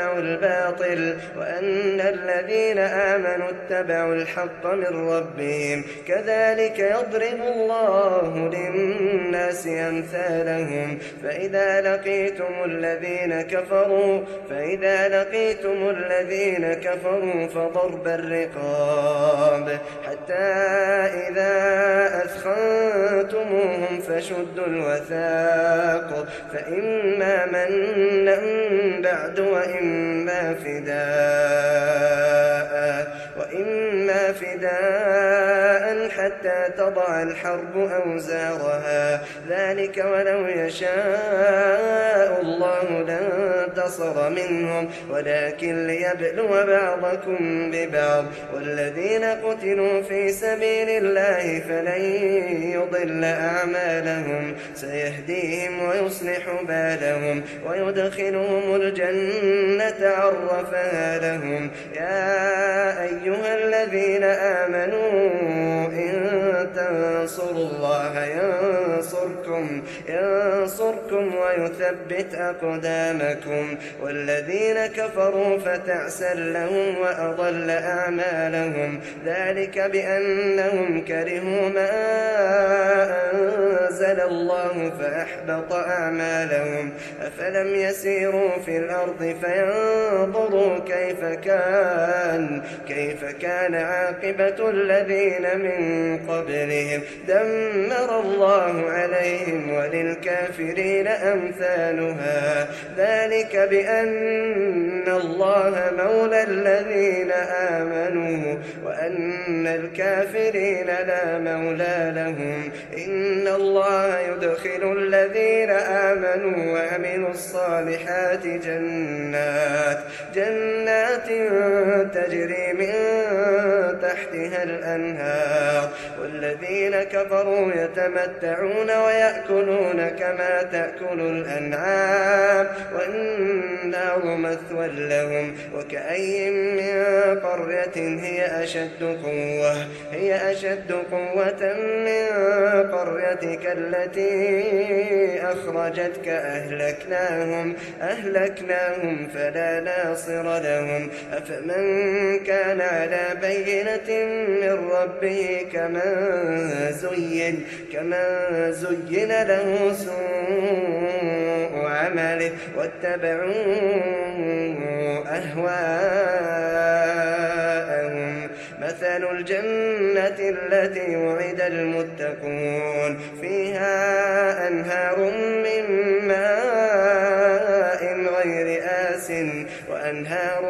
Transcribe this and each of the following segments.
اتبعوا الباطل وأن الذين آمنوا اتبعوا الحق من ربهم. كذلك يضرب الله للناس أمثالهم. فإذا لقيتم الذين كفروا فإذا لقيتم الذين كفروا فضرب الرقاب. حتى إذا أثخنتموهم فشدوا الوثاق فإما منا بعد وإما فداء وإما فداء حتى تضع الحرب أوزارها. ذلك ولو يشاء الله لانتصر منهم ولكن ليبلو بعضكم ببعض. والذين قتلوا في سبيل الله فلن يضل أعمالهم. سيهديهم ويصلح بالهم ويدخلهم الجنة عرفها لهم. يا أيها الذين آمنوا تنصروا الله ينصركم ينصركم ويثبت أقدامكم. والذين كفروا فتعسا لهم وأضل أعمالهم. ذلك بأنهم كرهوا ما أنزل الله فأحبط أعمالهم. أفلم يسيروا في الأرض فينظروا كيف كان كيف كان عاقبة الذين من قبلهم. دمر الله عليهم وللكافرين أمثالها. ذلك بأن الله مولى الذين آمنوا وأن الكافرين لا مولى لهم. إن الله يدخل الذين آمنوا وعملوا الصالحات جنات جنات تجري من تحتها الأنهار. والذين كفروا يتمتعون ويأكلون كما تأكل الأنعام. والنار مثوى لهم. وكأي من قرية هي أشد قوة هي أشد قوة من قريتك التي أخرجتك أهلكناهم أهلكناهم فلا ناصر لهم. أفمن كان على بينة من ربه كمن زين كمن زين له سوء عمله. واتبعوا أهواءهم. مثل الجنة التي وعد المتقون فيها أنهار من ماء غير آس وأنهار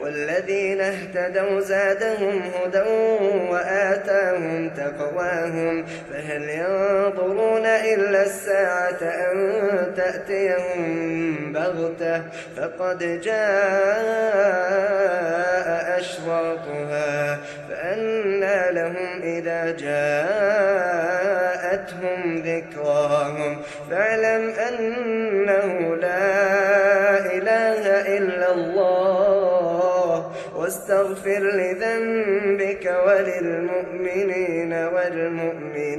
والذين اهتدوا زادهم هدى وآتاهم تقواهم فهل ينظرون إلا الساعة أن تأتيهم بغتة فقد جاء أشراطها فأنى لهم إذا جاءتهم ذكراهم فاعلم أنه لا واستغفر لذنبك وللمؤمنين والمؤمنات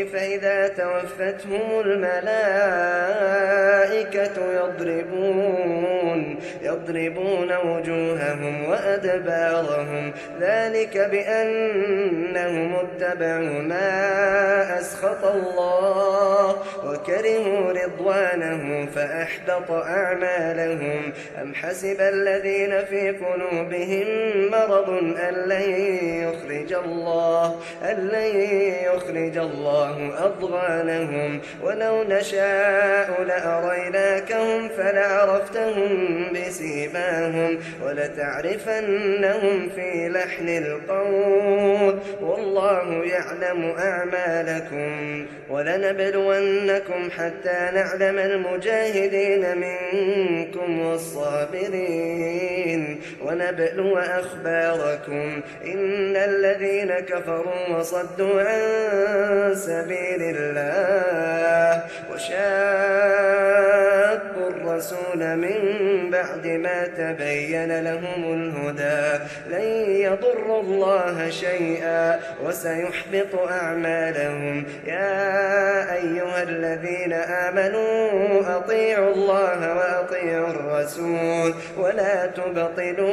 إذا توفتهم الملائكة يضربون يضربون وجوههم وأدبارهم. ذلك بأنهم اتبعوا ما أسخط الله وكرهوا رضوانه فأحبط أعمالهم. أم حسب الذين في قلوبهم مرض أن لن يخرج الله أن لن يخرج الله أضغانهم ولو نشاء لأريناكهم فلعرفتهم بسيماهم ولتعرفنهم في لحن القول والله يعلم أعمالكم ولنبلونكم حتى نعلم المجاهدين منكم والصابرين ونبلو أخباركم إن الذين كفروا وصدوا عن سبيل الله وشاقوا الرسول من بعد ما تبين لهم الهدى. لن يضروا الله شيئا وسيحبط أعمالهم. يا أيها الذين آمنوا أطيعوا الله وأطيعوا الرسول. ولا تبطلوا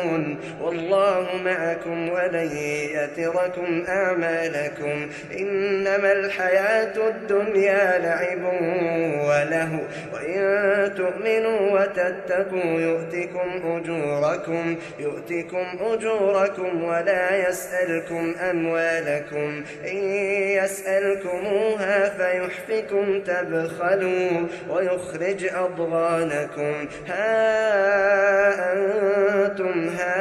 والله معكم ولن يتركم أعمالكم إنما الحياة الدنيا لعب وله وإن تؤمنوا وتتقوا يؤتكم أجوركم يؤتكم أجوركم ولا يسألكم أموالكم إن يسألكموها فيحفكم تبخلوا ويخرج أضغانكم ها أنتم